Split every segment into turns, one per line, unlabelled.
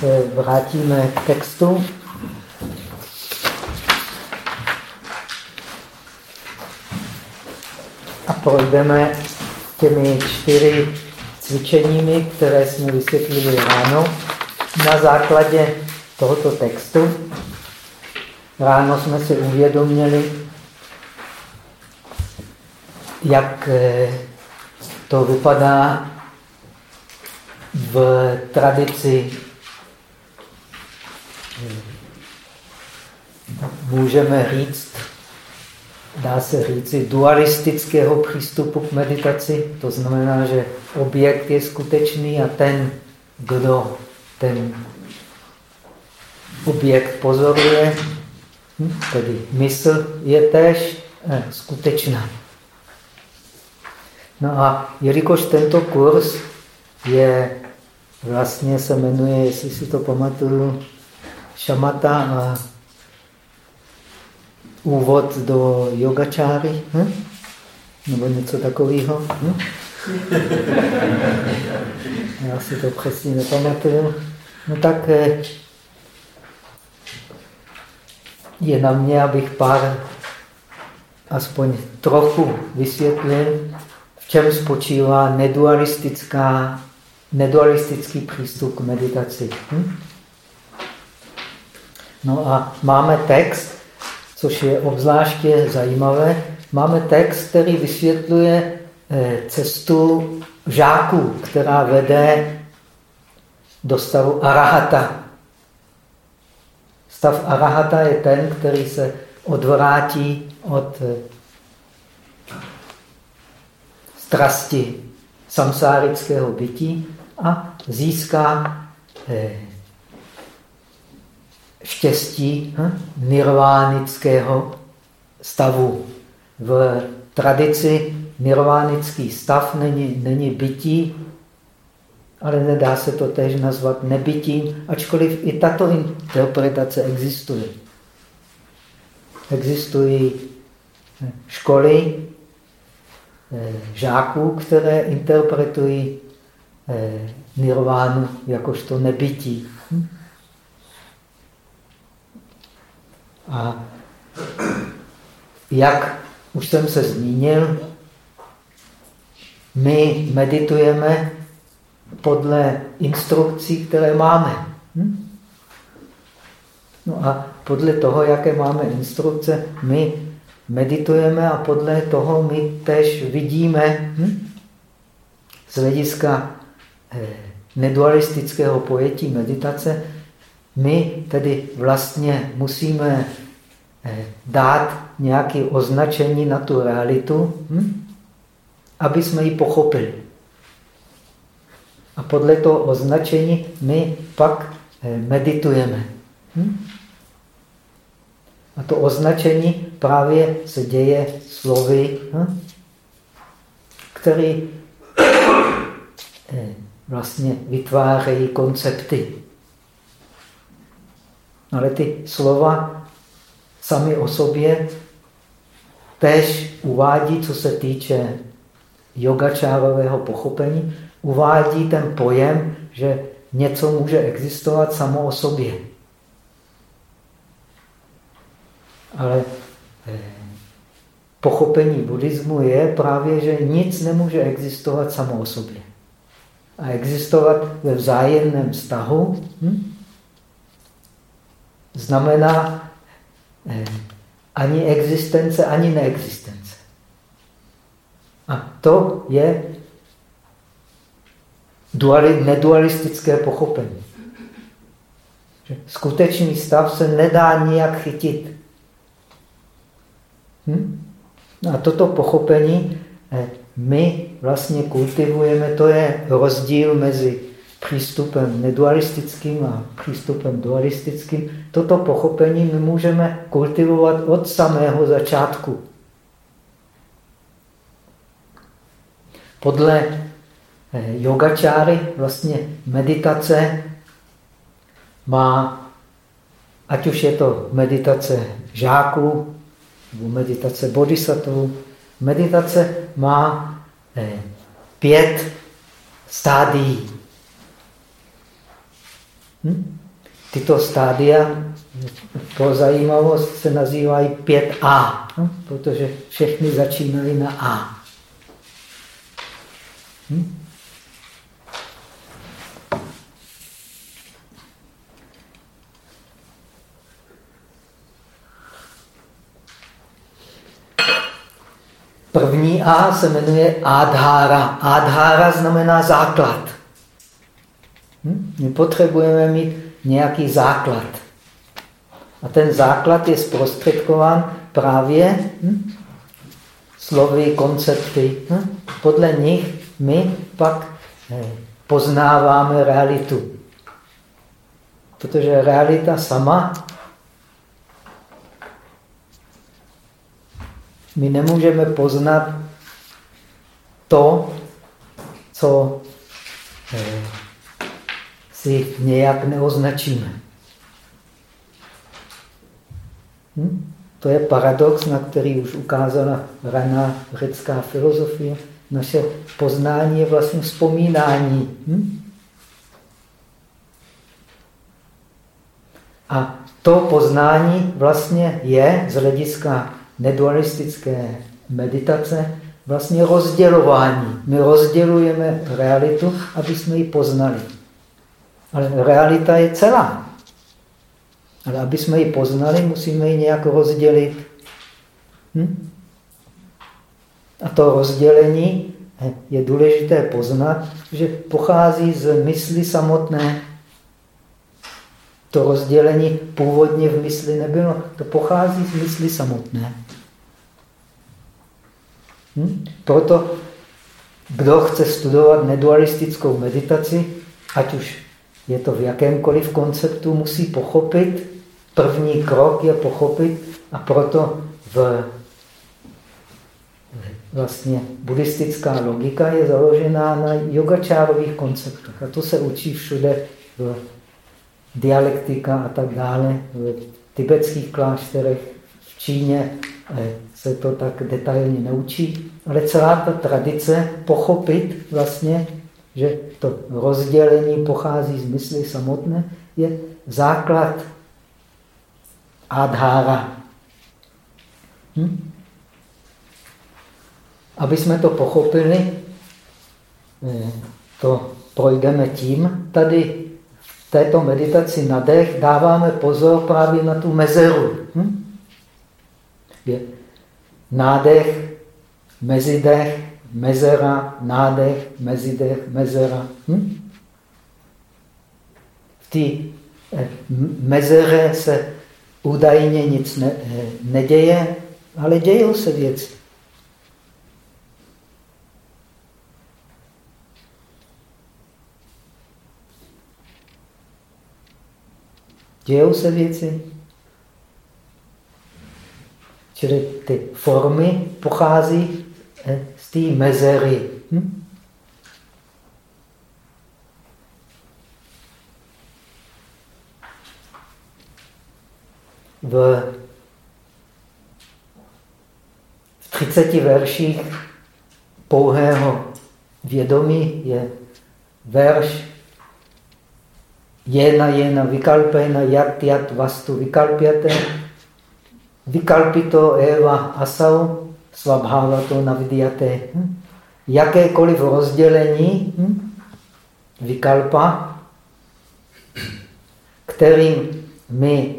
se vrátíme k textu. A projdeme těmi čtyři cvičeními, které jsme vysvětlili ráno. Na základě tohoto textu ráno jsme si uvědomili, jak eh, to vypadá v tradici můžeme říct, dá se říci, dualistického přístupu k meditaci. To znamená, že objekt je skutečný a ten, kdo ten objekt pozoruje, hm, tedy mysl, je též eh, skutečná. No a jelikož tento kurz je, vlastně se jmenuje, jestli si to pamatuju, šamata a úvod do yogačáry, hm? nebo něco takového. Hm? Já si to přesně nepamatuju. No tak eh, je na mě, abych pár, aspoň trochu vysvětlil, v čem spočívá nedualistická, nedualistický přístup k meditaci. Hm? No a máme text, což je obzvláště zajímavé. Máme text, který vysvětluje eh, cestu žáků, která vede do stavu arahata. Stav arahata je ten, který se odvrátí od eh, strasti samsárického bytí a získá eh, štěstí hm, nirvánického stavu. V tradici nirvánický stav není, není bytí, ale nedá se to tež nazvat nebytím, ačkoliv i tato interpretace existuje. Existují hm, školy eh, žáků, které interpretují eh, nirvánu jakožto nebytí. Hm? A jak už jsem se zmínil, my meditujeme podle instrukcí, které máme. Hm? No a podle toho, jaké máme instrukce, my meditujeme a podle toho my tež vidíme hm? z hlediska eh, nedualistického pojetí meditace, my tedy vlastně musíme eh, dát nějaké označení na tu realitu, hm? aby jsme ji pochopili. A podle toho označení my pak eh, meditujeme. Hm? A to označení právě se děje slovy, hm? které eh, vlastně vytvářejí koncepty. Ale ty slova sami o sobě tež uvádí, co se týče yogačárového pochopení, uvádí ten pojem, že něco může existovat samo o sobě. Ale eh, pochopení buddhismu je právě, že nic nemůže existovat samo o sobě. A existovat ve vzájemném vztahu hm? Znamená eh, ani existence, ani neexistence. A to je duali, nedualistické pochopení. Skutečný stav se nedá nijak chytit. Hm? A toto pochopení eh, my vlastně kultivujeme, to je rozdíl mezi přístupem nedualistickým a přístupem dualistickým, toto pochopení my můžeme kultivovat od samého začátku. Podle eh, yogačáry vlastně meditace má, ať už je to meditace žáků, nebo meditace bodhisattvů, meditace má eh, pět stádií. Hm? Tyto stádia pro zajímavost se nazývají 5A, hm? protože všechny začínají na A. Hm? První A se jmenuje Adhara. Adhara znamená základ. Hm? My potřebujeme mít nějaký základ. A ten základ je zprostředkován právě hm? slovy, koncepty. Hm? Podle nich my pak eh, poznáváme realitu. Protože realita sama my nemůžeme poznat to, co si nějak neoznačíme. Hm? To je paradox, na který už ukázala raná řecká filozofie. Naše poznání je vlastně vzpomínání. Hm? A to poznání vlastně je z hlediska nedualistické meditace vlastně rozdělování. My rozdělujeme realitu, aby jsme ji poznali. Ale realita je celá. Ale aby jsme ji poznali, musíme ji nějak rozdělit. Hm? A to rozdělení je důležité poznat, že pochází z mysli samotné. To rozdělení původně v mysli nebylo, to pochází z mysli samotné. Hm? Proto, kdo chce studovat nedualistickou meditaci, ať už je to v jakémkoliv konceptu, musí pochopit, první krok je pochopit a proto v vlastně buddhistická logika je založená na yogačárových konceptech. A to se učí všude v dialektika a tak dále, v tibetských klášterech, v Číně eh, se to tak detailně neučí, ale celá ta tradice pochopit vlastně, že to rozdělení pochází z mysli samotné, je základ adhára. Hm? Aby jsme to pochopili, eh, to projdeme tím. Tady v této meditaci na dech dáváme pozor právě na tu mezeru. Hm? Je nádech, mezidech, mezera, nádech, mezidech, mezera. Hm? V té eh, mezere se údajně nic ne, eh, neděje, ale dějou se věci. Dějou se věci. Čili ty formy pochází eh, té mezery. Hm? V, v 30 verších pouhého vědomí je verš Jena jena vikalpena yat yat vastu vikalpyate vikalpito eva asau svabhavato navidyate. Hm? Jakékoliv rozdělení hm? vikalpa, kterým my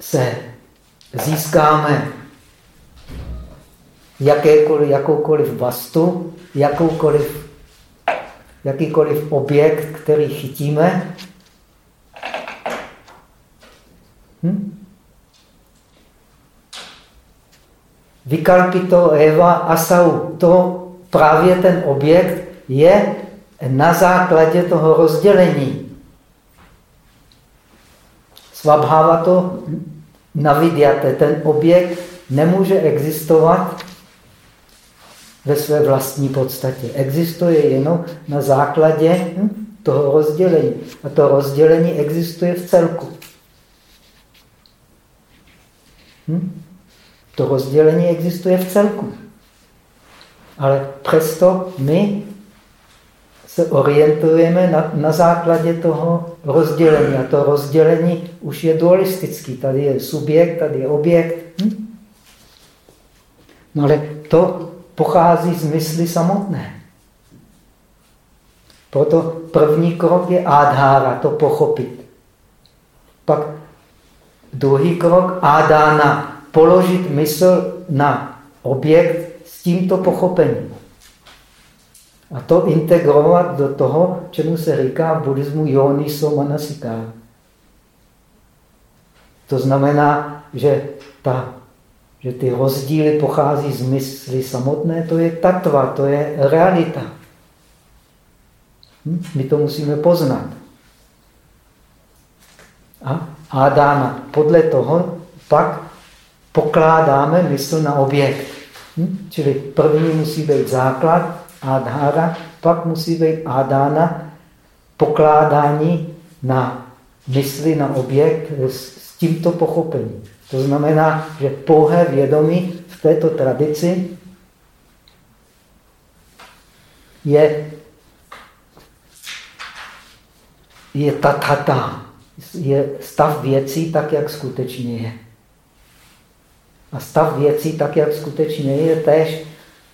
se získáme jakékoliv, jakoukoliv vastu, jakoukoliv jakýkoliv objekt, který chytíme, hm? Vikalpito Eva Asau, to právě ten objekt je na základě toho rozdělení. Svabháva to naviděte, ten objekt nemůže existovat ve své vlastní podstatě. Existuje jenom na základě hm, toho rozdělení. A to rozdělení existuje v celku. Hm? To rozdělení existuje v celku. Ale přesto my se orientujeme na, na základě toho rozdělení. A to rozdělení už je dualistický. Tady je subjekt, tady je objekt. Hm? No ale to pochází z mysli samotné. Proto první krok je adhára, to pochopit. Pak druhý krok adána, položit mysl na objekt s tímto pochopením. A to integrovat do toho, čemu se říká v buddhismu yoniso manasika. To znamená, že, ta, že ty rozdíly pochází z mysli samotné, to je tatva, to je realita. Hm? My to musíme poznat. A Adána. Podle toho pak pokládáme mysl na objekt. Hm? Čili první musí být základ, adhára, pak musí být adána, pokládání na mysli, na objekt s tímto pochopením. To znamená, že pouhé vědomí v této tradici je, je tatata, je stav věcí tak, jak skutečně je. A stav věcí tak, jak skutečně je, též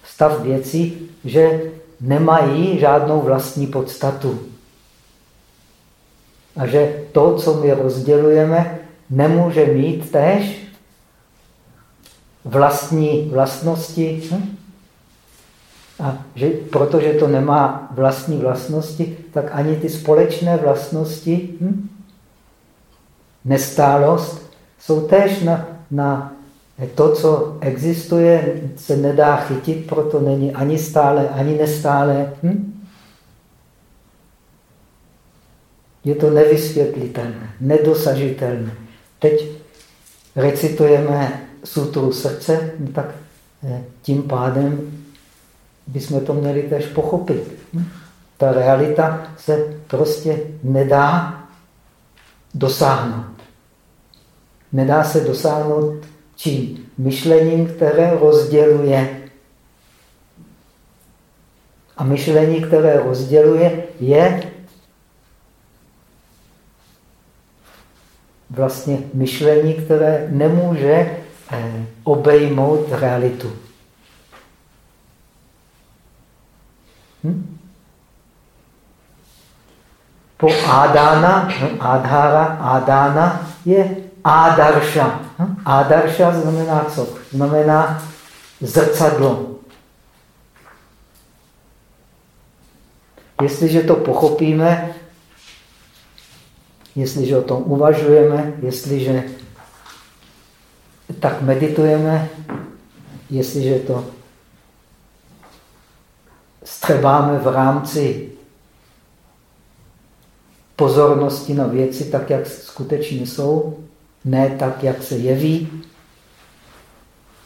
stav věcí, že nemají žádnou vlastní podstatu. A že to, co my rozdělujeme, nemůže mít též vlastní vlastnosti. Hm? A že, protože to nemá vlastní vlastnosti, tak ani ty společné vlastnosti, hm? nestálost, jsou též na, na to, co existuje, se nedá chytit, proto není ani stále, ani nestále. Hm? Je to nevysvětlitelné, nedosažitelné. Teď recitujeme sutru srdce, no tak eh, tím pádem bychom to měli tež pochopit. Hm? Ta realita se prostě nedá dosáhnout. Nedá se dosáhnout Čím? Myšlením, které rozděluje. A myšlení, které rozděluje, je vlastně myšlení, které nemůže eh, obejmout realitu. Hm? Po Adána, no, Adhara, Adána je Adarša. Adarša znamená co? Znamená zrcadlo. Jestliže to pochopíme, jestliže o tom uvažujeme, jestliže tak meditujeme, jestliže to střebáme v rámci pozornosti na věci tak, jak skutečně jsou, ne tak, jak se jeví.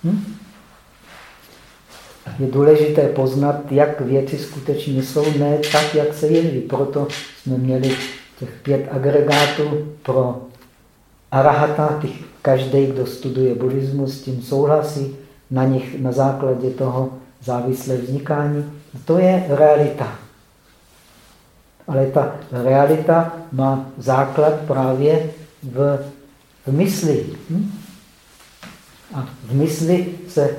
Hm? Je důležité poznat, jak věci skutečně jsou, ne tak, jak se jeví. Proto jsme měli těch pět agregátů pro arahata. Každý, kdo studuje buddhismus, s tím souhlasí. Na nich na základě toho závislé vznikání. To je realita. Ale ta realita má základ právě v v mysli. Hm? A v mysli se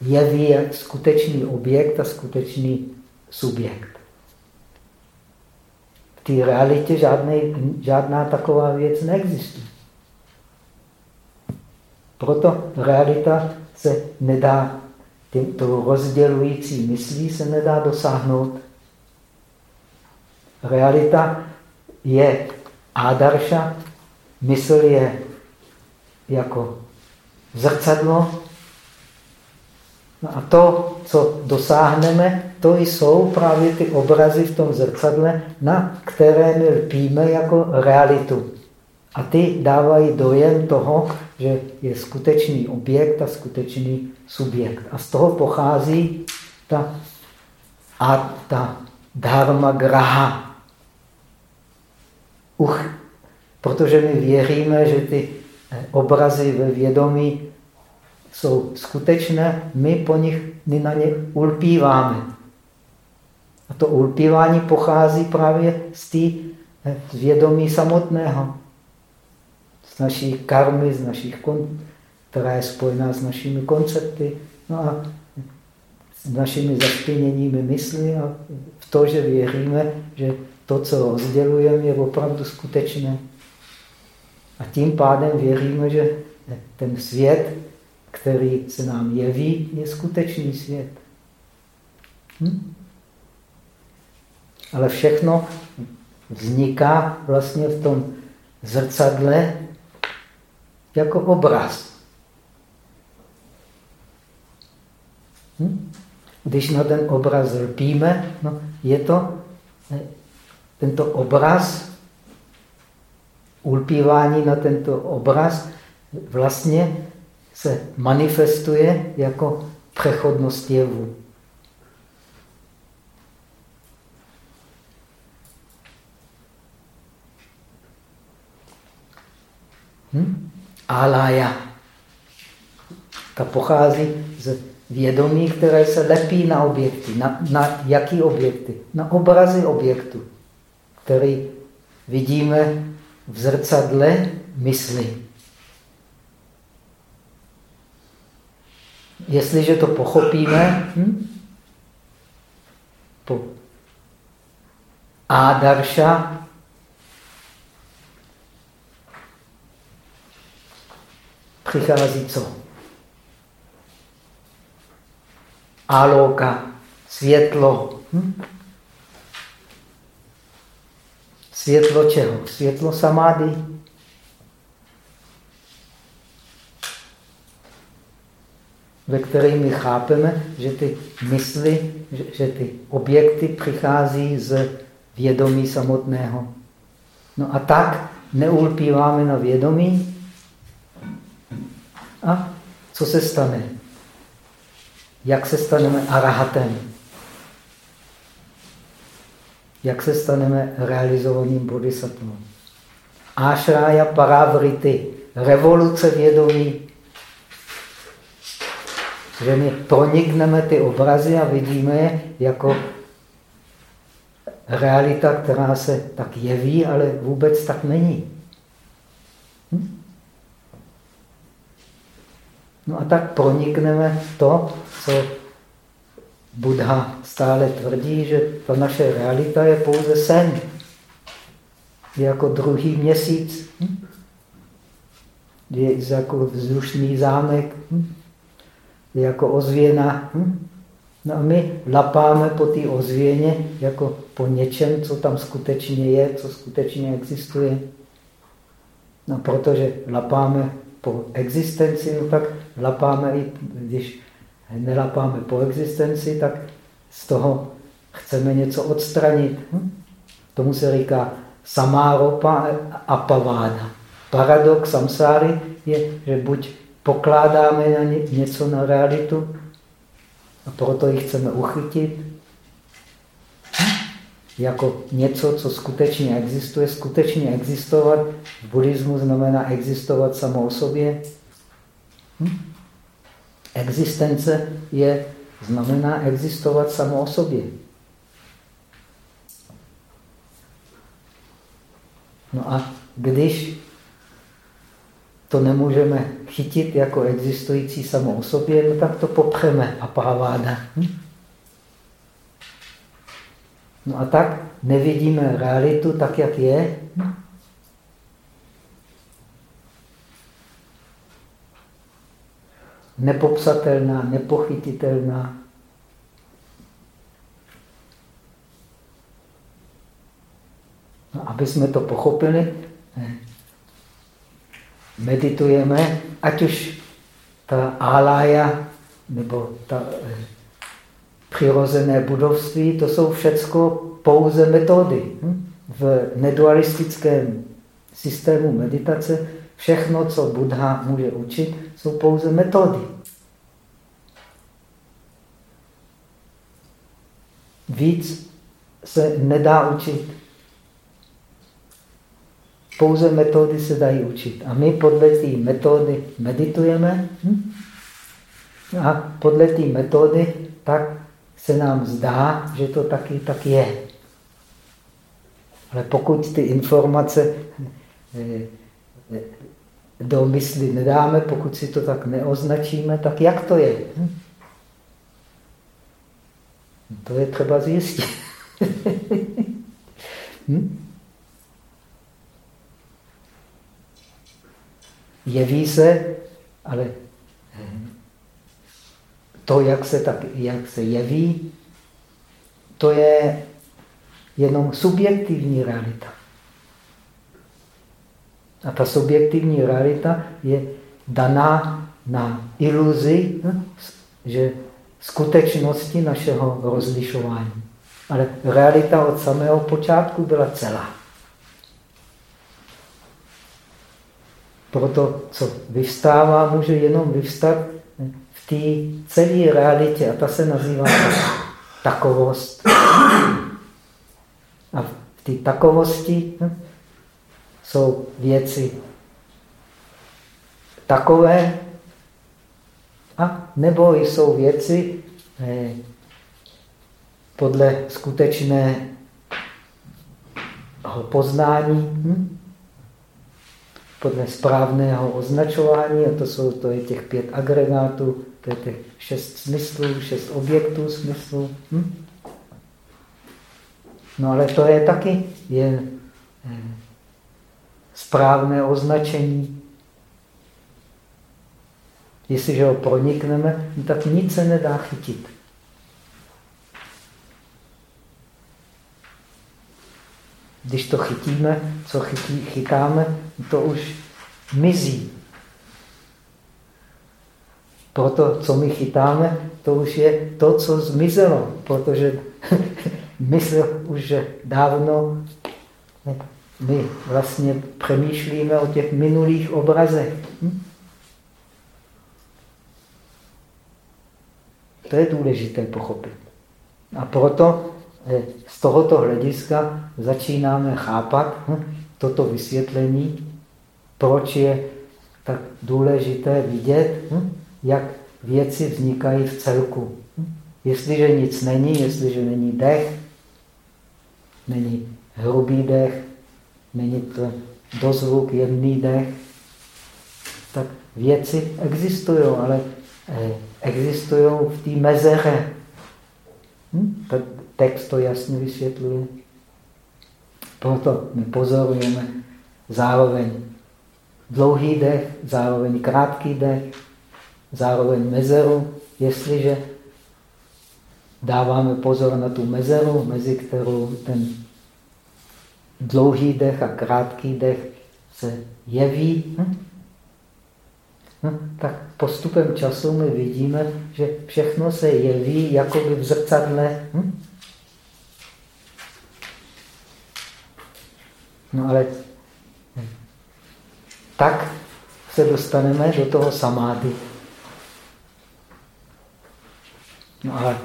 jeví skutečný objekt a skutečný subjekt. V té realitě žádný, žádná taková věc neexistuje. Proto realita se nedá, tímto rozdělující myslí se nedá dosáhnout. Realita je adarša, Mysl je jako zrcadlo. No a to, co dosáhneme, to jsou právě ty obrazy v tom zrcadle, na které my lpíme jako realitu. A ty dávají dojem toho, že je skutečný objekt a skutečný subjekt. A z toho pochází ta, a ta dharma graha. Uch, Protože my věříme, že ty eh, obrazy ve vědomí jsou skutečné, my po nich my na ně ulpíváme. A to ulpívání pochází právě z té eh, vědomí samotného. Z naší karmy, z našich, která je spojená s našimi koncepty. No a s našimi zastíněními mysli a v to, že věříme, že to, co rozdělujeme, je opravdu skutečné. A tím pádem věříme, že ten svět, který se nám jeví, je skutečný svět. Hm? Ale všechno vzniká vlastně v tom zrcadle jako obraz. Hm? Když na ten obraz lpíme, no, je to eh, tento obraz, ulpívání na tento obraz vlastně se manifestuje jako přechodnost jevu. Hm? Alaya. Ta pochází z vědomí, které se lepí na objekty. Na, na jaký objekty? Na obrazy objektu, který vidíme v zrcadle mysli. Jestliže to pochopíme, hm? po Adarša přichází co? Aloka, světlo. Hm? Světlo čeho? Světlo samády. Ve které my chápeme, že ty mysli, že, že ty objekty přichází z vědomí samotného. No a tak neulpíváme na vědomí. A co se stane? Jak se staneme arahatem? Jak se staneme realizovaným bodhisattvou? Ashrája paravrity, revoluce vědomí. Že my pronikneme ty obrazy a vidíme je jako realita, která se tak jeví, ale vůbec tak není. Hm? No a tak pronikneme to, co Buddha stále tvrdí, že ta naše realita je pouze sen. Je jako druhý měsíc. Je jako vzdušný zámek. Je jako ozvěna. No a my lapáme po té ozvěně jako po něčem, co tam skutečně je, co skutečně existuje. No protože lapáme po existenci, no tak lapáme i, když nelapáme po existenci, tak z toho chceme něco odstranit. Hm? Tomu se říká samáropa a paváda. Paradox samsáry je, že buď pokládáme na něco na realitu a proto ji chceme uchytit, jako něco, co skutečně existuje. Skutečně existovat v buddhismu znamená existovat samo o sobě. Hm? Existence je, znamená existovat samo o sobě. No a když to nemůžeme chytit jako existující samo o sobě, no tak to popřeme a paváda. Hm? No a tak nevidíme realitu tak, jak je. Hm? Nepopsatelná, nepochytitelná. No, aby jsme to pochopili, meditujeme, ať už ta álája nebo ta eh, přirozené budovství, to jsou všecko pouze metody. Hm? V nedualistickém systému meditace všechno, co Buddha může učit, jsou pouze metody. Víc se nedá učit. Pouze metody se dají učit. A my podle té metody meditujeme hm? a podle té metody tak se nám zdá, že to taky tak je. Ale pokud ty informace eh, eh, do mysli nedáme, pokud si to tak neoznačíme, tak jak to je? Hm? To je třeba zjistit. hm? Jeví se, ale to, jak se, tak, jak se jeví, to je jenom subjektivní realita. A ta subjektivní realita je daná na iluzi, hm, že skutečnosti našeho rozlišování. Ale realita od samého počátku byla celá. Proto, co vyvstává, může jenom vyvstat v té celé realitě a ta se nazývá takovost. A v té takovosti hm, jsou věci takové, a nebo jsou věci eh, podle skutečného poznání, hm? podle správného označování, a to jsou to je těch pět agregátů, to je těch šest smyslů, šest objektů smyslů. Hm? No ale to je taky je eh, správné označení. Jestliže ho pronikneme, no tak nic se nedá chytit. Když to chytíme, co chytí, chytáme, to už mizí. Proto, co my chytáme, to už je to, co zmizelo, protože mysl už dávno, my vlastně přemýšlíme o těch minulých obrazech. Hm? To je důležité pochopit. A proto eh, z tohoto hlediska začínáme chápat hm, toto vysvětlení, proč je tak důležité vidět, hm, jak věci vznikají v celku. Hm. Jestliže nic není, jestliže není dech, není hrubý dech, to dozvuk, jemný dech, tak věci existují, ale eh, existují v té mezeře. Hm? Text to jasně vysvětluje. Proto my pozorujeme zároveň dlouhý dech, zároveň krátký dech, zároveň mezeru. Jestliže dáváme pozor na tu mezeru, mezi kterou ten dlouhý dech a krátký dech se jeví, hm? No, tak postupem času my vidíme, že všechno se jeví jako by v zrcadle. Hm? No ale tak se dostaneme do toho samády. No ale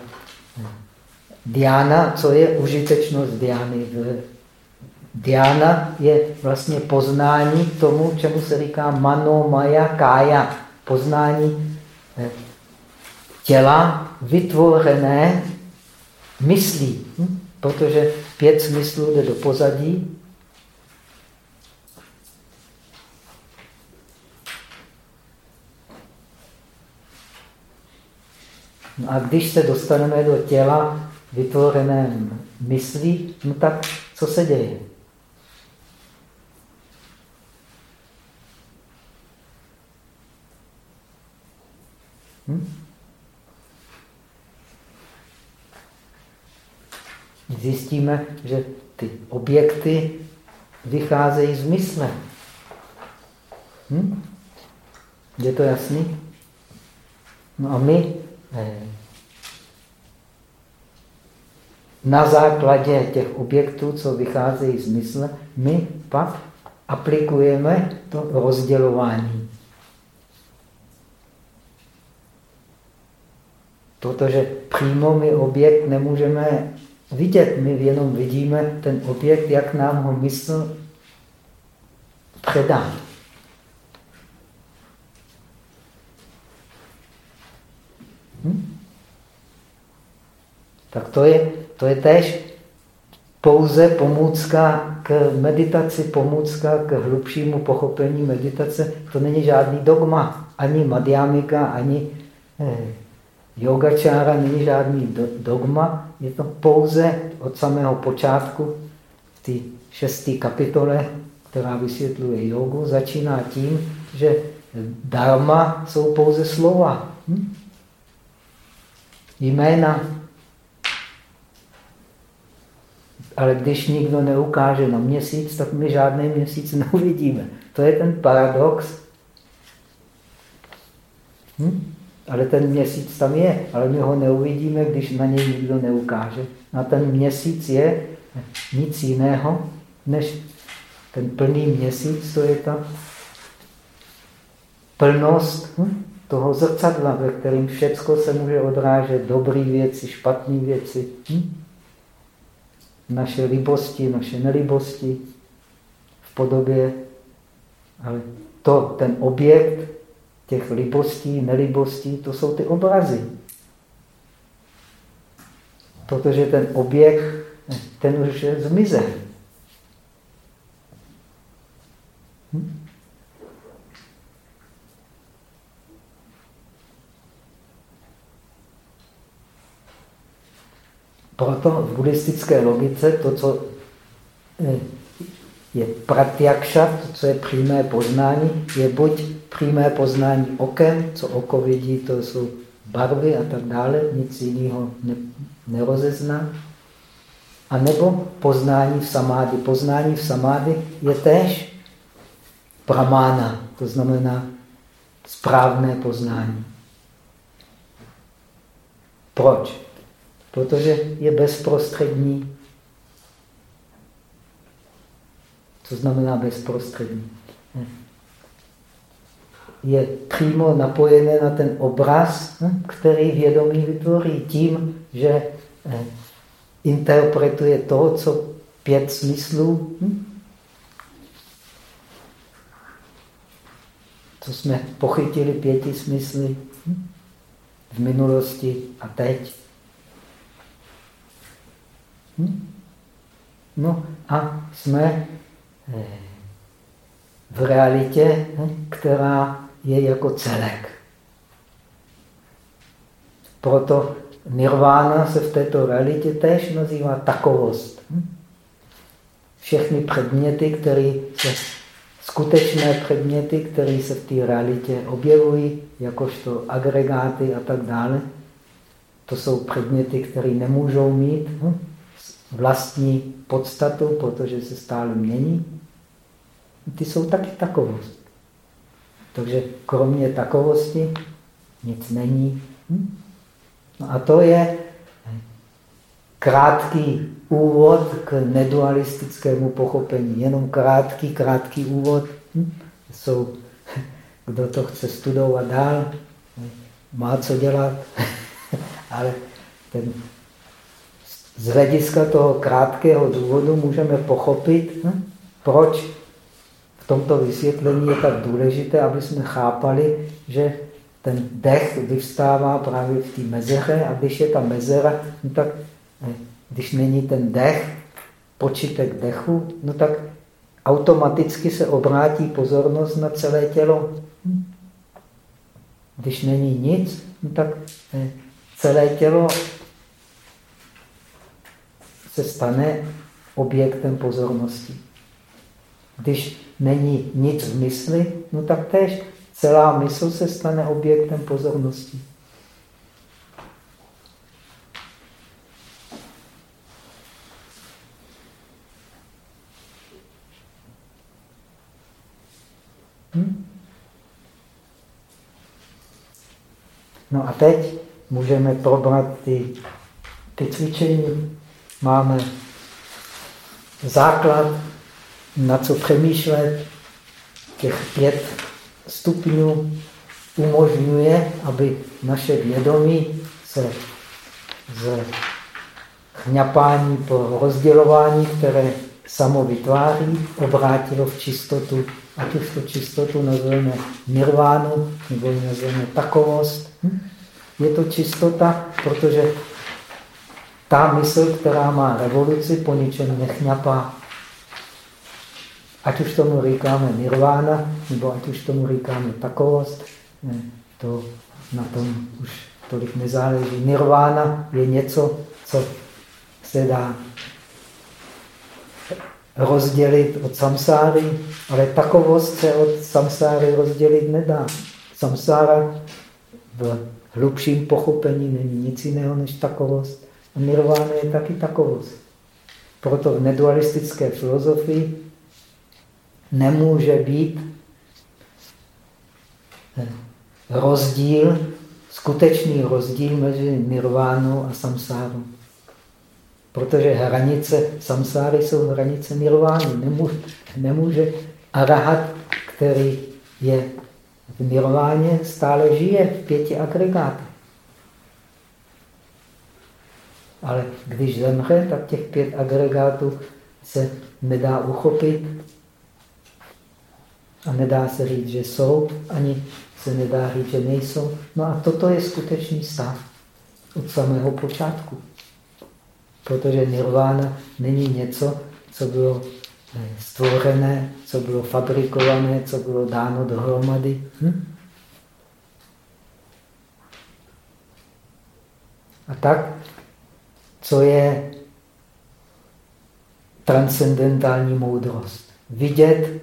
Diana, co je užitečnost Diany? Diana je vlastně poznání k tomu, čemu se říká mano, maya, kája. Poznání eh, těla vytvořené myslí. Hm? Protože pět smyslů jde do pozadí. No a když se dostaneme do těla vytvořené myslí, no tak co se děje? Hm? Zjistíme, že ty objekty vycházejí z mysle. Hm? Je to jasný? No a my eh, na základě těch objektů, co vycházejí z mysle, my pak aplikujeme to rozdělování. Protože přímo my objekt nemůžeme vidět, my jenom vidíme ten objekt, jak nám ho mysl předá. Hm? Tak to je, to je tež pouze pomůcka k meditaci, pomůcka k hlubšímu pochopení meditace. To není žádný dogma, ani madhyamika, ani eh, yogačára, není žádný do, dogma. Je to pouze od samého počátku v té šesté kapitole, která vysvětluje jogu, začíná tím, že dharma jsou pouze slova. Hm? Jména. Ale když nikdo neukáže na měsíc, tak my žádný měsíc neuvidíme. To je ten paradox. Hm? Ale ten měsíc tam je, ale my ho neuvidíme, když na něj nikdo neukáže. A ten měsíc je nic jiného, než ten plný měsíc, to je ta plnost hm, toho zrcadla, ve kterém všecko se může odrážet, dobré věci, špatné věci. Hm? Naše libosti, naše nelibosti v podobě, ale to, ten objekt těch libostí, nelibostí, to jsou ty obrazy. Protože ten objekt, ten už je zmizel. Hm? Proto v buddhistické logice to, co eh, je pratyakša, to, co je přímé poznání, je buď přímé poznání okem, co oko vidí, to jsou barvy a tak dále, nic jiného ne, nerozezná, a nebo poznání v samády. Poznání v samády je též pramána, to znamená správné poznání. Proč? Protože je bezprostřední. Co znamená bezprostřední? Je přímo napojené na ten obraz, který vědomí vytvoří tím, že eh, interpretuje to, co pět smyslů, co jsme pochytili pěti smysly v minulosti a teď. Hm? No a jsme eh, v realitě, hm, která je jako celek. Proto nirvána se v této realitě též nazývá takovost. Hm? Všechny předměty, které se skutečné předměty, které se v té realitě objevují, jakožto agregáty a tak dále, to jsou předměty, které nemůžou mít vlastní podstatu, protože se stále mění, ty jsou taky takovost. Takže kromě takovosti nic není. Hm? No a to je krátký úvod k nedualistickému pochopení. Jenom krátký, krátký úvod. Hm? Jsou, kdo to chce studovat dál, má co dělat, ale ten z hlediska toho krátkého důvodu můžeme pochopit, hm, proč tomto vysvětlení je tak důležité, aby jsme chápali, že ten dech vyvstává právě v té mezeře a když je ta mezera, no tak eh, když není ten dech, počítek dechu, no tak automaticky se obrátí pozornost na celé tělo. Když není nic, no tak eh, celé tělo se stane objektem pozornosti. Když není nic v mysli, no tak též celá mysl se stane objektem pozornosti. Hm? No a teď můžeme probrat ty, ty cvičení máme základ, na co přemýšlet. Těch pět stupňů umožňuje, aby naše vědomí se z chňapání po rozdělování, které samo vytváří, obrátilo v čistotu. Ať už tu čistotu nazveme nirvánu, nebo nazveme takovost. Hm? Je to čistota, protože ta mysl, která má revoluci, po ničem nechňapá. Ať už tomu říkáme nirvána, nebo ať už tomu říkáme takovost, to na tom už tolik nezáleží. Nirvána je něco, co se dá rozdělit od samsáry, ale takovost se od samsáry rozdělit nedá. Samsára v hlubším pochopení není nic jiného než takovost. A nirvána je taky takovost. Proto v nedualistické filozofii nemůže být eh, rozdíl, skutečný rozdíl mezi nirvánou a samsárou. Protože hranice samsáry jsou hranice nirvány. Nemůže, nemůže arahat, který je v nirváně, stále žije v pěti agregátech. Ale když zemře, tak těch pět agregátů se nedá uchopit a nedá se říct, že jsou, ani se nedá říct, že nejsou. No a toto je skutečný stav od samého počátku. Protože nirvána není něco, co bylo eh, stvořené, co bylo fabrikované, co bylo dáno dohromady. Hm? A tak, co je transcendentální moudrost? Vidět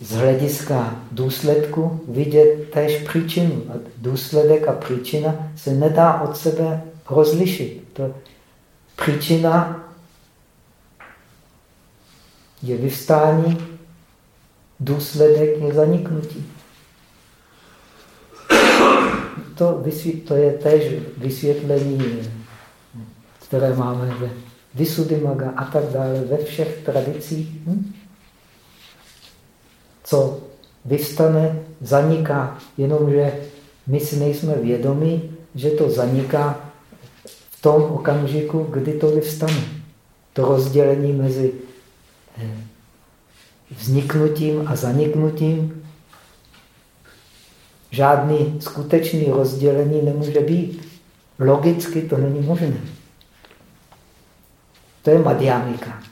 z hlediska důsledku vidět též příčinu. A důsledek a příčina se nedá od sebe rozlišit. To příčina je vyvstání, důsledek je zaniknutí. To, to je též vysvětlení, které máme ve Visuddhimaga a tak dále, ve všech tradicích. Hm? Co vystane, zaniká, jenomže my si nejsme vědomi, že to zaniká v tom okamžiku, kdy to vyvstane. To rozdělení mezi eh, vzniknutím a zaniknutím. Žádný skutečný rozdělení nemůže být. Logicky to není možné. To je madhyamika.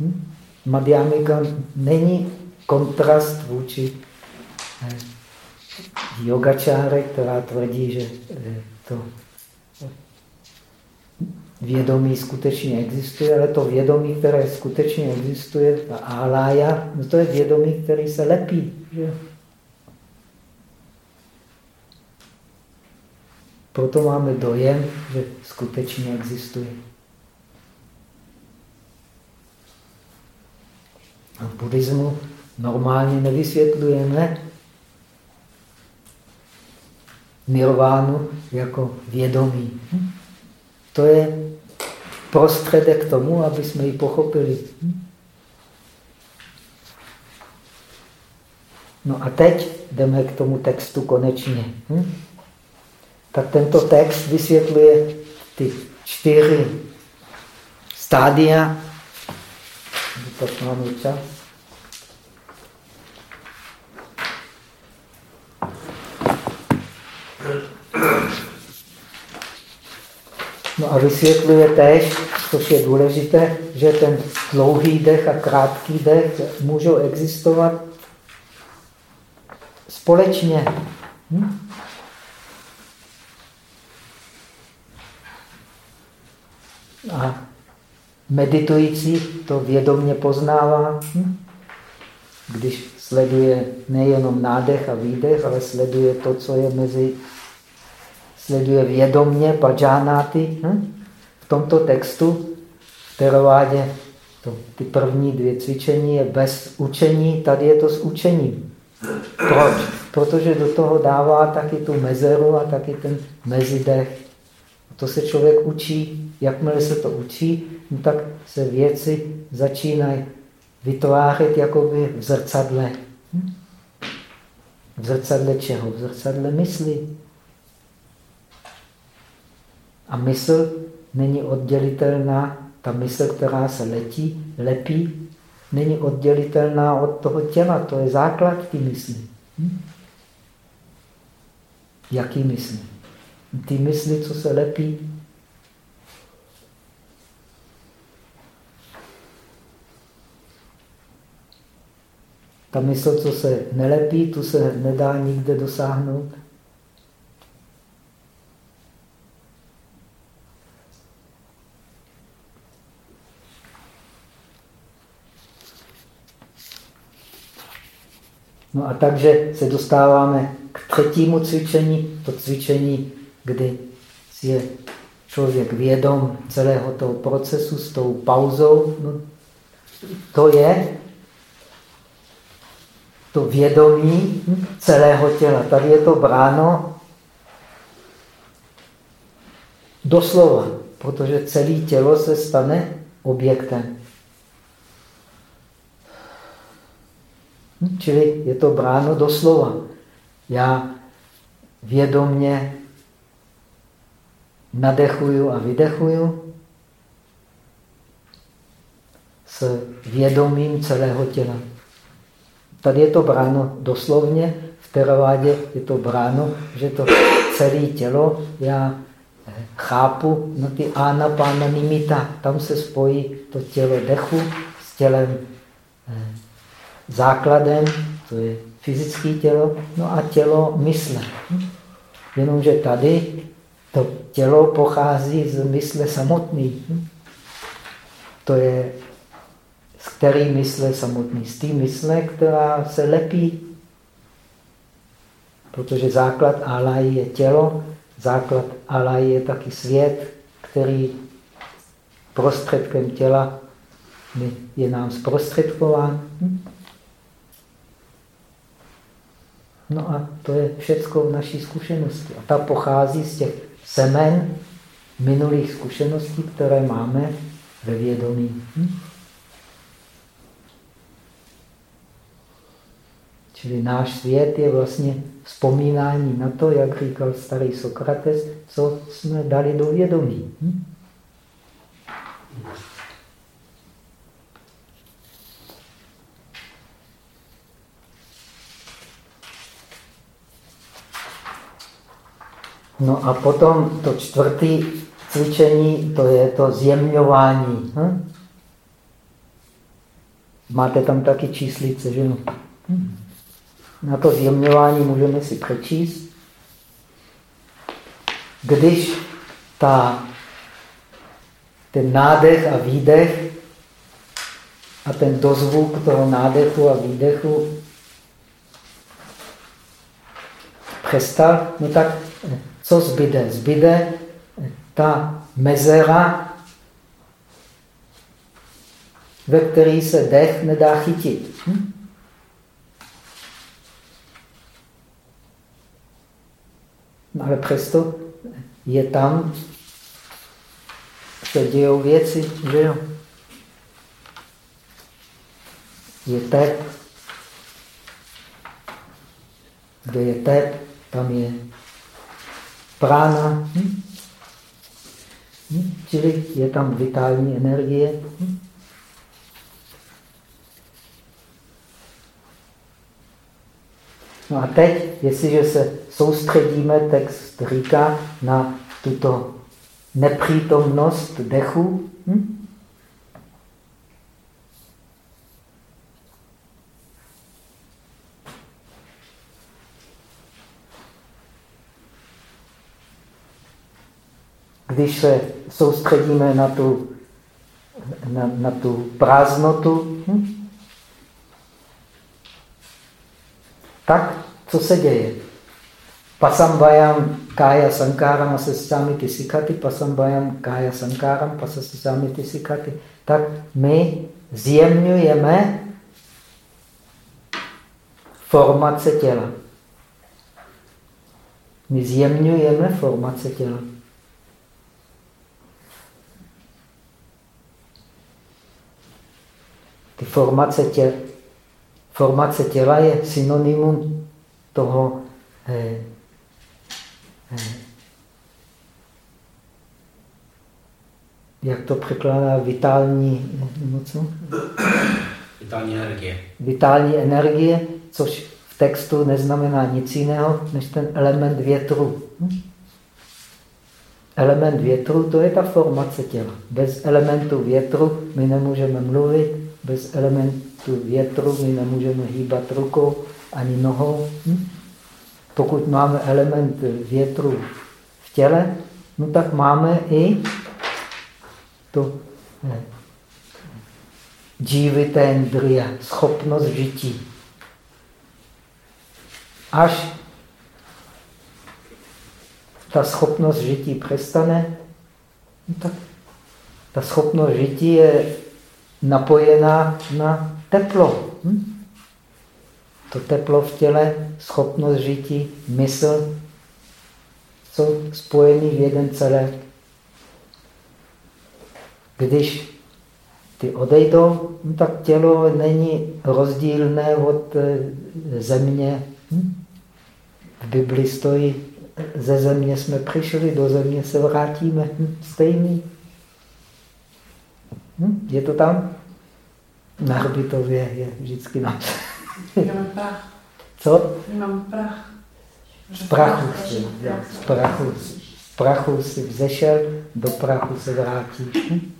Hm? Madhyamika není kontrast vůči eh, yogačáre, která tvrdí, že eh, to vědomí skutečně existuje, ale to vědomí, které skutečně existuje, ta alaya, no to je vědomí, který se lepí. Že? Proto máme dojem, že skutečně existuje. V buddhismu normálně nevysvětlujeme nirvánu jako vědomí. To je prostředek k tomu, aby jsme ji pochopili. No a teď jdeme k tomu textu konečně. Tak tento text vysvětluje ty čtyři stádia tak máme čas. No a vysvětluje též, což je důležité, že ten dlouhý dech a krátký dech můžou existovat společně. Hm? A meditující to vědomně poznává, hm? když sleduje nejenom nádech a výdech, ale sleduje to, co je mezi, sleduje vědomně pajánáty. Hm? V tomto textu v teravádě to, ty první dvě cvičení je bez učení, tady je to s učením. Proč? Protože do toho dává taky tu mezeru a taky ten mezidech. To se člověk učí, jakmile se to učí, no tak se věci začínají vytvářet jakoby v zrcadle. Hm? V zrcadle čeho? V zrcadle mysli. A mysl není oddělitelná, ta mysl, která se letí, lepí, není oddělitelná od toho těla. To je základ té mysli. Hm? Jaký mysli? Ty mysli, co se lepí. Ta mysl, co se nelepí, tu se nedá nikde dosáhnout. No a takže se dostáváme k třetímu cvičení, to cvičení, kdy je člověk vědom celého toho procesu s tou pauzou. No, to je to vědomí celého těla. Tady je to bráno doslova, protože celé tělo se stane objektem. Čili je to bráno doslova. Já vědomně nadechuju a vydechuju s vědomím celého těla. Tady je to bráno doslovně, v teravádě je to bráno, že to celé tělo já chápu na ty pána nimita. Tam se spojí to tělo dechu s tělem eh, základem, to je fyzické tělo, no a tělo mysle. Jenomže tady to tělo pochází z mysle samotný. To je z který mysle samotný? Z té mysle, která se lepí. Protože základ alaj je tělo, základ alaj je taky svět, který prostředkem těla je nám zprostředkován. No a to je všecko v naší zkušenosti. A ta pochází z těch semen minulých zkušeností, které máme ve vědomí. Hm? Čili náš svět je vlastně vzpomínání na to, jak říkal starý Sokrates, co jsme dali do vědomí. Hm? No a potom to čtvrté cvičení, to je to zjemňování. Hm? Máte tam taky číslice, že? Hm? Na to zjemňování můžeme si přečíst. Když ta, ten nádech a výdech a ten dozvuk toho nádechu a výdechu přestal, no tak co zbyde? Zbyde ta mezera, ve které se dech nedá chytit. Hm? No ale přesto je tam, se dějou věci, že jo? Je tep. Kde je tep, tam je prána. Hm? Hm? Čili je tam vitální energie. Hm? No a teď, jestliže se soustředíme, text říká, na tuto nepřítomnost dechu? Když se soustředíme na tu, na, na tu prázdnotu, hm? tak co se děje? Pasambayam kaya sankaram asasami sikati, pasambayam kaya sankaram pasasami sikati. Tak my zjemňujeme formace těla. My zjemňujeme formace těla. Ty formace těla, Formace těla je synonymum toho eh, eh, jak to překládá vitální,
no co? Vitální energie.
Vitální energie, což v textu neznamená nic jiného, než ten element větru. Hm? element větru, to je ta formace těla. Bez elementu větru my nemůžeme mluvit, bez elementu větru my nemůžeme hýbat rukou ani nohou. Hm? Pokud máme element větru v těle, no tak máme i tu eh, dživitendriya, schopnost žití. Až ta schopnost žití přestane, no tak ta schopnost žití je napojená na teplo. Hm? To teplo v těle, schopnost žití, mysl, jsou spojený v jeden celek. Když ty odejdou, no tak tělo není rozdílné od eh, země. Hm? V Bibli stojí, ze země jsme přišli, do země se vrátíme. Hm? Stejný. Hm? Je to tam? Na Hrbitově je vždycky na...
Mám prach.
Co?
Mám prach.
Z prachu, si, z prachu, z prachu si vzešel, do prachu se vrátíš. Hm?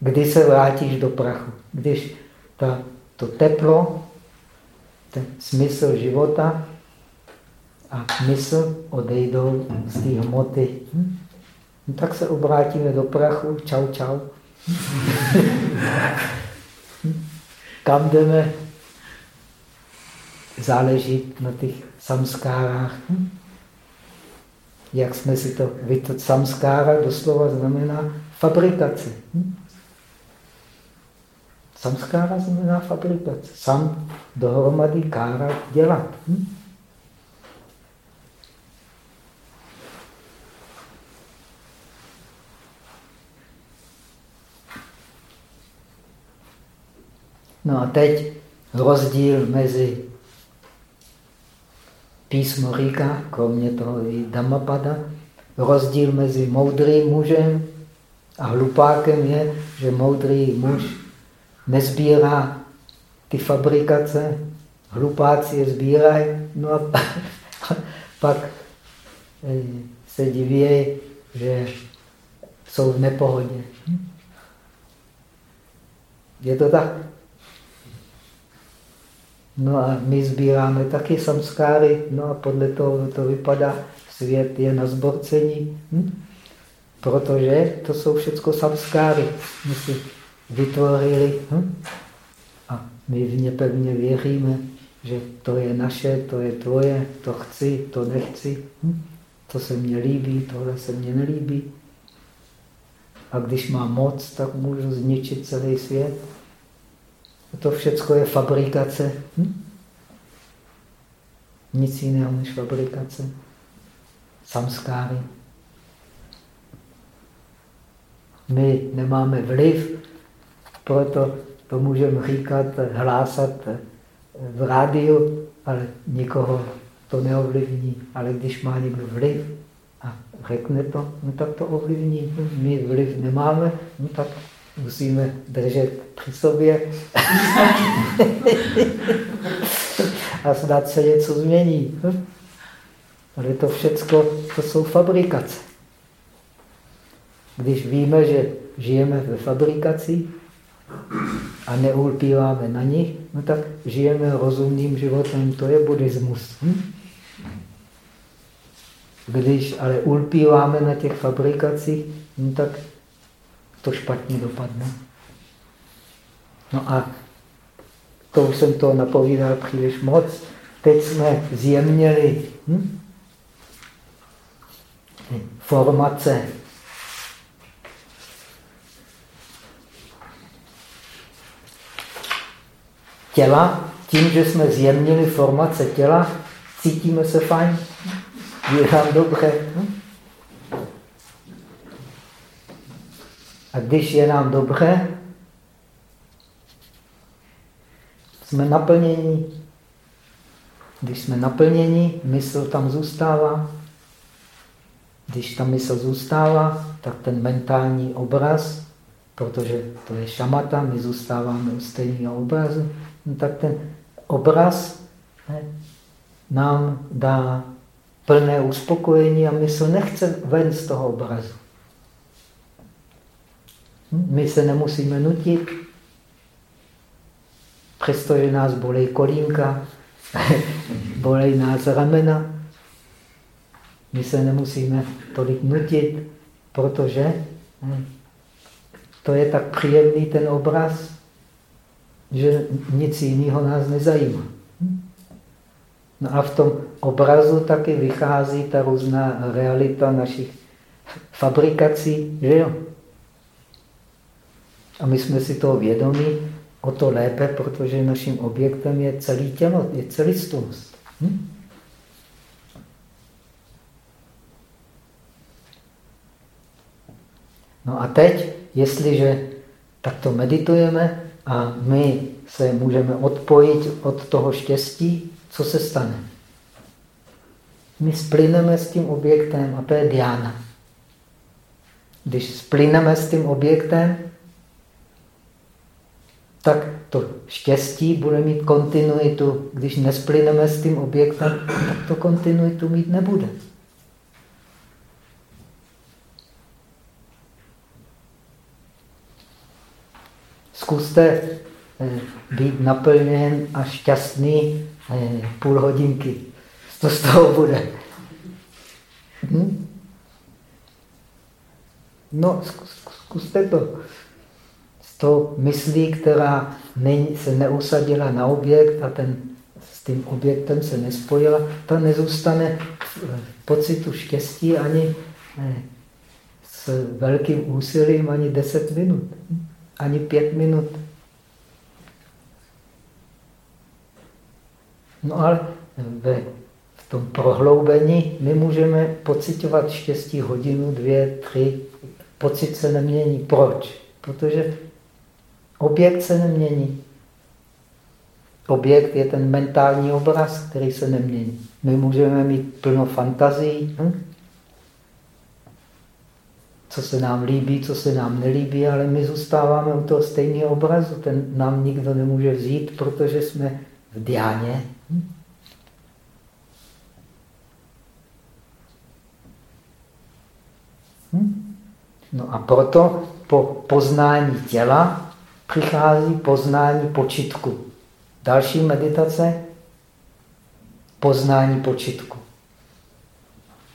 Kdy se vrátíš do prachu? Když ta, to teplo, ten smysl života a mysl odejdou z té hmoty. No, tak se obrátíme do prachu. Čau, čau. Kam jdeme? Záleží na těch samskárách. Jak jsme si to... Samskára doslova znamená fabrikace. Samskára znamená fabrikace. Sam dohromady kára dělat. Hm? No a teď rozdíl mezi písmo říká, kromě toho i Dhammapada, rozdíl mezi moudrým mužem a hlupákem je, že moudrý muž nezbírá ty fabrikace, hlupáci je sbírají, no a pak eh, se diví, že jsou v nepohodě. Je to tak? No a my sbíráme taky samskáry, no a podle toho to vypadá, svět je na zborcení. Hm? Protože to jsou všechno samskáry. My si vytvořili hm? a my v ně pevně věříme, že to je naše, to je tvoje, to chci, to nechci, hm? to se mně líbí, tohle se mně nelíbí. A když mám moc, tak můžu zničit celý svět. To všechno je fabrikace. Hm? Nic jiného než fabrikace. Samskáry. My nemáme vliv, proto to můžeme říkat, hlásat v rádiu, ale nikoho to neovlivní. Ale když má někdo vliv a řekne to, no tak to ovlivní. My vliv nemáme, no tak musíme držet při sobě a snad se něco změní. Ale to všechno, to jsou fabrikace. Když víme, že žijeme ve fabrikaci a neulpíváme na nich, no tak žijeme rozumným životem, to je buddhismus. Hm? Když ale ulpíváme na těch fabrikacích, no tak to špatně dopadne. No a to už jsem to napovídal příliš moc. Teď jsme zjemnili hm? formace těla, tím, že jsme zjemnili formace těla, cítíme se fajn, je nám dobře. Hm? A když je nám dobře, jsme naplněni. Když jsme naplněni, mysl tam zůstává. Když ta mysl zůstává, tak ten mentální obraz, protože to je šamata, my zůstáváme u stejného obrazu, no tak ten obraz ne, nám dá plné uspokojení a mysl nechce ven z toho obrazu. My se nemusíme nutit, přestože nás bolí kolínka, bolí nás ramena. My se nemusíme tolik nutit, protože to je tak příjemný ten obraz, že nic jiného nás nezajímá. No a v tom obrazu taky vychází ta různá realita našich fabrikací, že jo? A my jsme si toho vědomí o to lépe, protože naším objektem je celý tělo, je celistvost. Hm? No a teď, jestliže takto meditujeme a my se můžeme odpojit od toho štěstí, co se stane? My splyneme s tím objektem a to je diána. Když splyneme s tím objektem, tak to štěstí bude mít kontinuitu. Když nesplyneme s tím objektem, tak to kontinuitu mít nebude. Zkuste eh, být naplněn a šťastný eh, půl hodinky. Co z toho bude? Hm? No, zkuste to to myslí, která se neusadila na objekt a ten s tím objektem se nespojila, ta nezůstane v pocitu štěstí ani s velkým úsilím ani 10 minut, ani 5 minut. No ale ve, v tom prohloubení my můžeme pocitovat štěstí hodinu, dvě, tři. Pocit se nemění. Proč? Protože Objekt se nemění. Objekt je ten mentální obraz, který se nemění. My můžeme mít plno fantazí, hm? co se nám líbí, co se nám nelíbí, ale my zůstáváme u toho stejného obrazu. Ten nám nikdo nemůže vzít, protože jsme v diáně. Hm? Hm? No a proto po poznání těla přichází poznání počitku. Další meditace poznání počitku.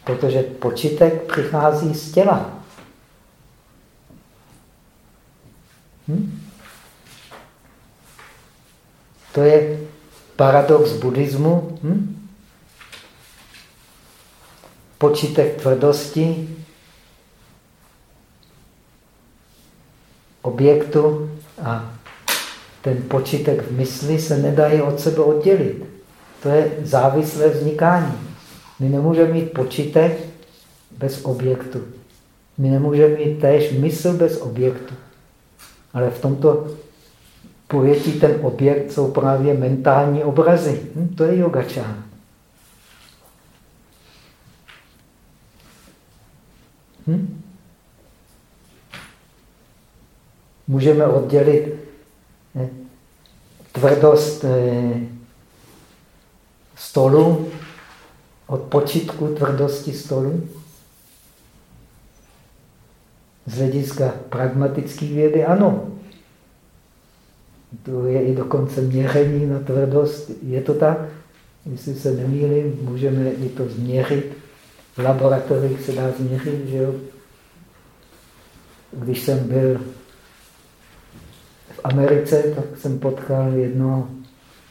Protože počitek přichází z těla. Hm? To je paradox buddhismu. Hm? Počitek tvrdosti objektu a ten počítek v mysli se nedají od sebe oddělit. To je závislé vznikání. My nemůžeme mít počítek bez objektu. My nemůžeme mít též mysl bez objektu. Ale v tomto pojetí ten objekt jsou právě mentální obrazy. Hm, to je yogačána. Hm? Můžeme oddělit ne, tvrdost eh, stolu od počítku tvrdosti stolu. Z hlediska pragmatické vědy ano. To je i dokonce měření na tvrdost. Je to tak? Jestli se nemýlím, můžeme i to změřit. V laboratorích se dá změřit, že jo? Když jsem byl Americe, tak jsem potkal jedno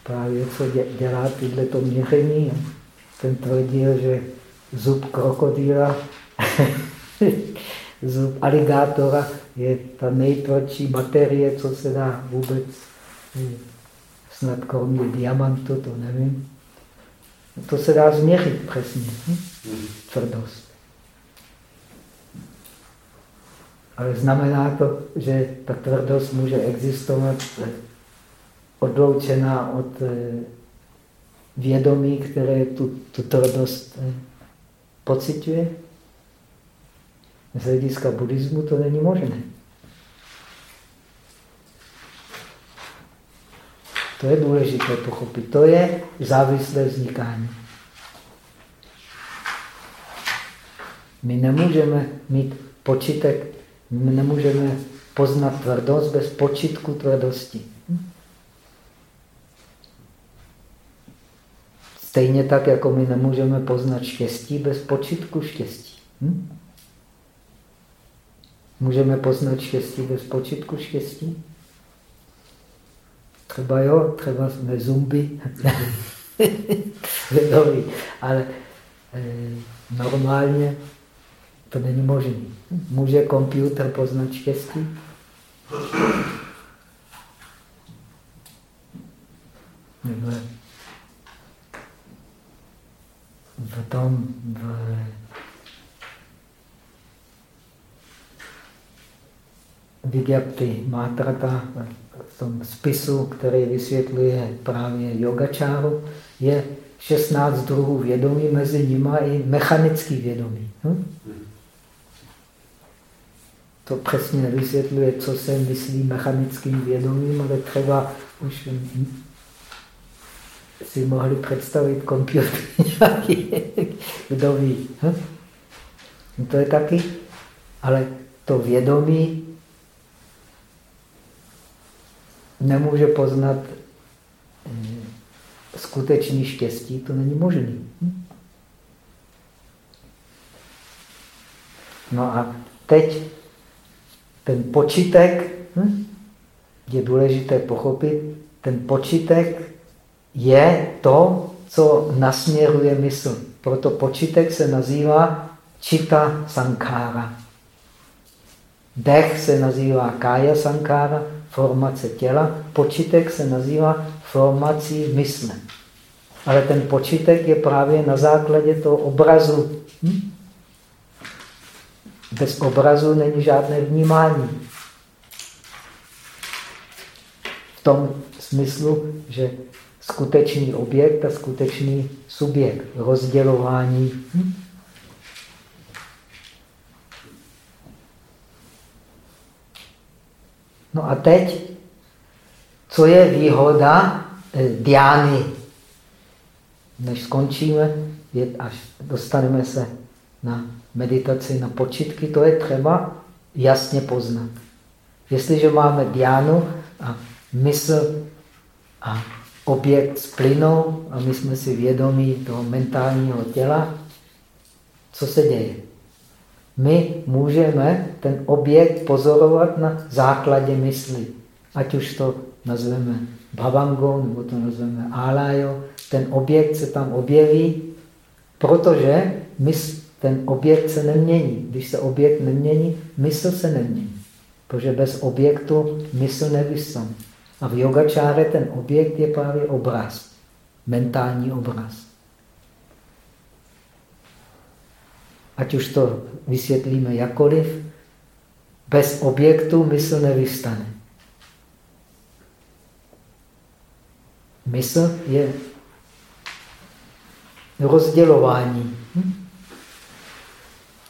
právě, co dělá tyhle to měření. Ten tvrdil, že zub krokodýla, zub aligátora je ta nejtvrdší materie, co se dá vůbec, snad kromě diamantu, to nevím. To se dá změřit přesně, hm? tvrdost. Ale znamená to, že ta tvrdost může existovat odloučená od eh, vědomí, které tu, tu tvrdost eh, pocituje. Z hlediska buddhismu to není možné. To je důležité pochopit. To je závislé vznikání. My nemůžeme mít počítek, my nemůžeme poznat tvrdost bez počítku tvrdosti. Stejně tak, jako my nemůžeme poznat štěstí bez počítku štěstí. Hm? Můžeme poznat štěstí bez počítku štěstí? Třeba jo, třeba jsme zumbi. ale e, normálně to není možné. Může počítač poznat štěstí? Nebo v tom v, Vigyapti Mátrata, v tom spisu, který vysvětluje právě yogačáru, je 16 druhů vědomí, mezi nimi i mechanický vědomí. Hm? To přesně nevysvětluje, co se myslí mechanickým vědomím, ale třeba už si mohli představit počítač nějaký, kdo ví. Hm? No to je taky, ale to vědomí nemůže poznat hm, skutečný štěstí, to není možné. Hm? No a teď ten počítek, hm? je důležité pochopit, ten počítek je to, co nasměruje mysl. Proto počítek se nazývá čita sankára. Dech se nazývá kája sankára, formace těla. Počítek se nazývá formací mysle. Ale ten počítek je právě na základě toho obrazu. Hm? Bez obrazu není žádné vnímání. V tom smyslu, že skutečný objekt a skutečný subjekt, rozdělování. Hm? No a teď, co je výhoda eh, diány? Než skončíme, je, až dostaneme se na meditaci na počitky, to je třeba jasně poznat. Jestliže máme diánu a mysl a objekt splynou a my jsme si vědomí toho mentálního těla, co se děje? My můžeme ten objekt pozorovat na základě mysli. Ať už to nazveme bhavangou, nebo to nazveme álajo. Ten objekt se tam objeví, protože mysl, ten objekt se nemění. Když se objekt nemění, mysl se nemění. Protože bez objektu mysl nevystane. A v yogačáre ten objekt je právě obraz, mentální obraz. Ať už to vysvětlíme jakoliv, bez objektu mysl nevystane. Mysl je rozdělování.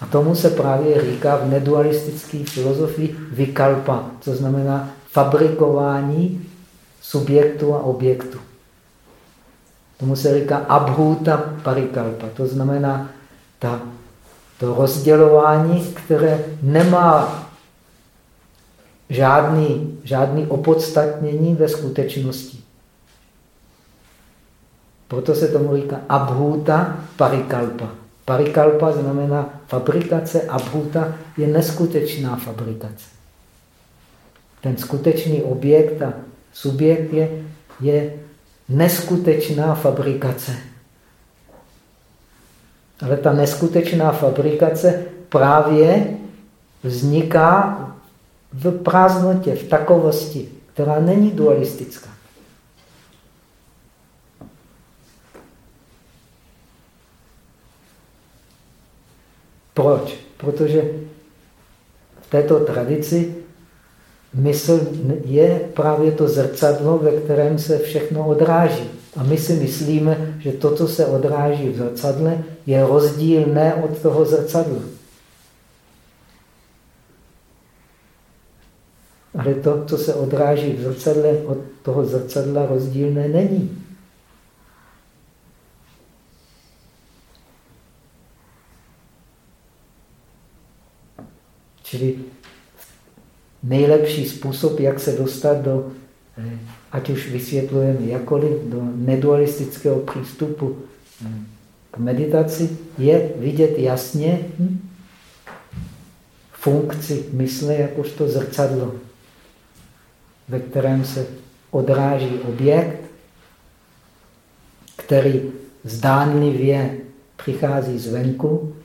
A tomu se právě říká v nedualistické filozofii vykalpa, co znamená fabrikování subjektu a objektu. Tomu se říká abhuta parikalpa. To znamená ta, to rozdělování, které nemá žádný, žádný opodstatnění ve skutečnosti. Proto se tomu říká abhuta parikalpa. Parikalpa znamená fabrikace, abhuta je neskutečná fabrikace. Ten skutečný objekt a subjekt je, je neskutečná fabrikace. Ale ta neskutečná fabrikace právě vzniká v prázdnotě, v takovosti, která není dualistická. Proč? Protože v této tradici mysl je právě to zrcadlo, ve kterém se všechno odráží. A my si myslíme, že to, co se odráží v zrcadle, je rozdílné od toho zrcadla. Ale to, co se odráží v zrcadle, od toho zrcadla rozdílné není. Čili nejlepší způsob, jak se dostat do, eh, ať už vysvětlujeme jakoliv, do nedualistického přístupu hm, k meditaci, je vidět jasně hm, funkci mysle jakožto zrcadlo, ve kterém se odráží objekt, který zdánlivě přichází zvenku,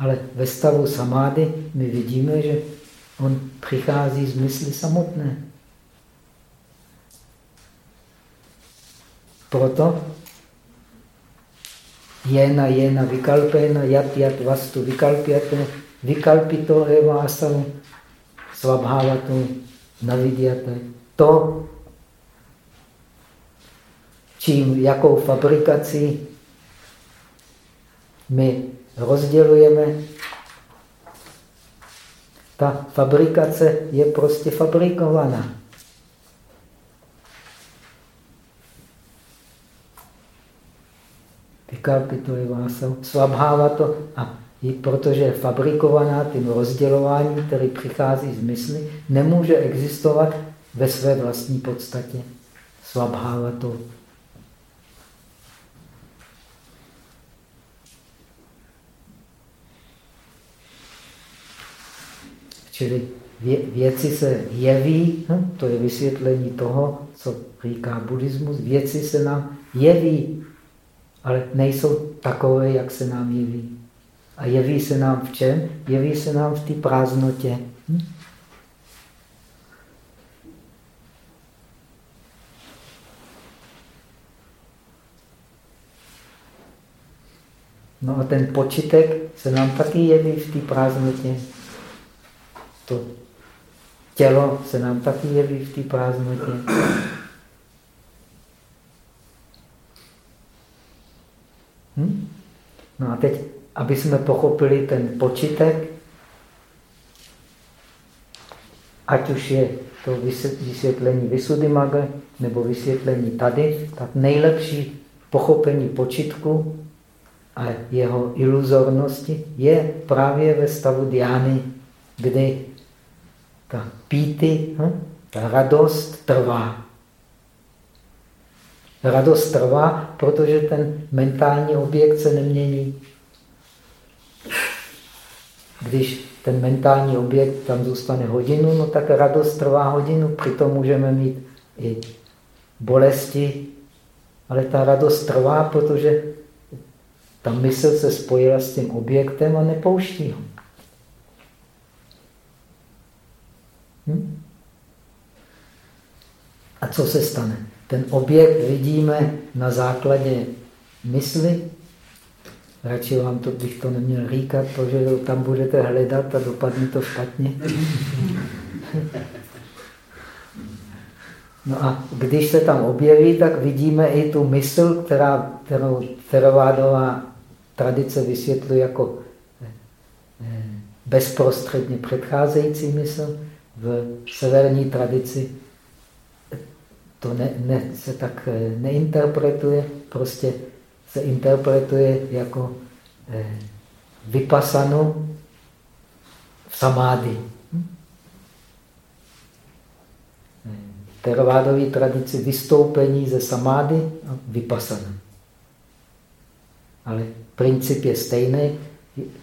ale ve stavu samády my vidíme, že on přichází z mysli samotné. Proto jena jena vikalpena yat yat vastu vikalpyate vikalpito eva asam svabhavatu navidyate. To, čím, jakou fabrikací my rozdělujeme, ta fabrikace je prostě fabrikovaná. Vykalpito je vása, svabháva to a i protože je fabrikovaná tím rozdělováním, který přichází z mysli, nemůže existovat ve své vlastní podstatě. Svabháva to Čili vě, věci se jeví, hm? to je vysvětlení toho, co říká buddhismus. Věci se nám jeví, ale nejsou takové, jak se nám jeví. A jeví se nám v čem? Jeví se nám v té prázdnotě. Hm? No a ten počítek se nám taky jeví v té prázdnotě to tělo se nám taky jeví v té prázdnotě. Hm? No a teď, aby jsme pochopili ten počítek, ať už je to vysvětlení Visuddhimaga nebo vysvětlení tady, tak nejlepší pochopení počítku a jeho iluzornosti je právě ve stavu diány, kdy ta píty, hm? ta radost trvá. Radost trvá, protože ten mentální objekt se nemění. Když ten mentální objekt tam zůstane hodinu, no tak radost trvá hodinu, přitom můžeme mít i bolesti, ale ta radost trvá, protože ta mysl se spojila s tím objektem a nepouští ho. Hm? A co se stane? Ten objekt vidíme na základě mysli. Radši vám to, bych to neměl říkat, protože tam budete hledat a dopadne to špatně. No a když se tam objeví, tak vidíme i tu mysl, která, kterou teravádová tradice vysvětluje jako eh, bezprostředně předcházející mysl v severní tradici to ne, ne, se tak eh, neinterpretuje, prostě se interpretuje jako eh, v samády. Hm? V teravádové tradici vystoupení ze samády a vypasana. Ale princip je stejný.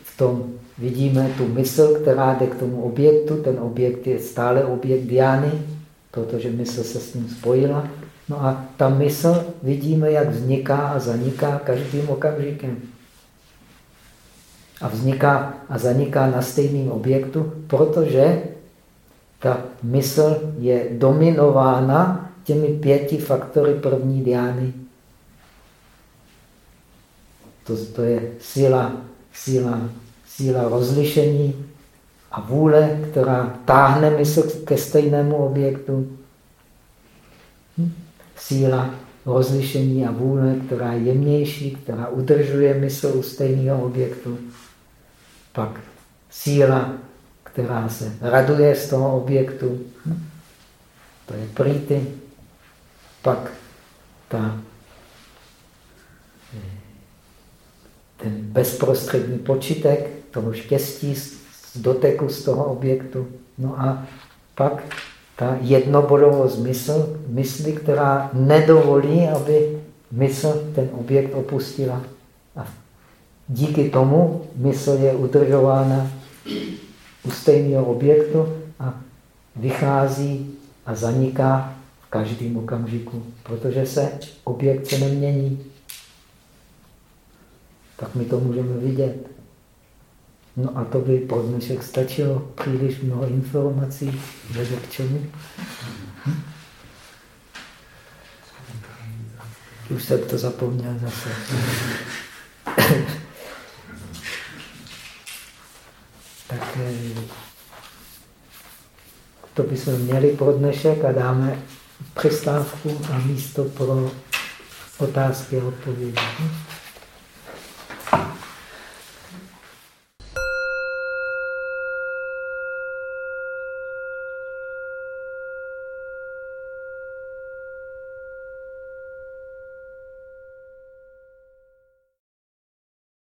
V tom vidíme tu mysl, která jde k tomu objektu. Ten objekt je stále objekt diány, protože mysl se s ním spojila. No a ta mysl vidíme, jak vzniká a zaniká každým okamžikem. A vzniká a zaniká na stejném objektu, protože ta mysl je dominována těmi pěti faktory první diány. To, to je síla, síla síla rozlišení a vůle, která táhne mysl ke stejnému objektu. Hm? Síla rozlišení a vůle, která je jemnější, která udržuje mysl u stejného objektu. Pak síla, která se raduje z toho objektu. Hm? To je prýty. Pak ta ten bezprostřední počítek, toho štěstí z doteku z toho objektu. No a pak ta jednobodovost mysl, mysli, která nedovolí, aby mysl ten objekt opustila. A díky tomu mysl je udržována u stejného objektu a vychází a zaniká v každém okamžiku, protože se objekt se nemění. Tak my to můžeme vidět. No a to by pro dnešek stačilo. Příliš mnoho informací. Vede k čemu? Hm? Už jsem to zapomněl zase. tak eh, to bychom měli pro dnešek a dáme přestávku a místo pro otázky a odpovědi.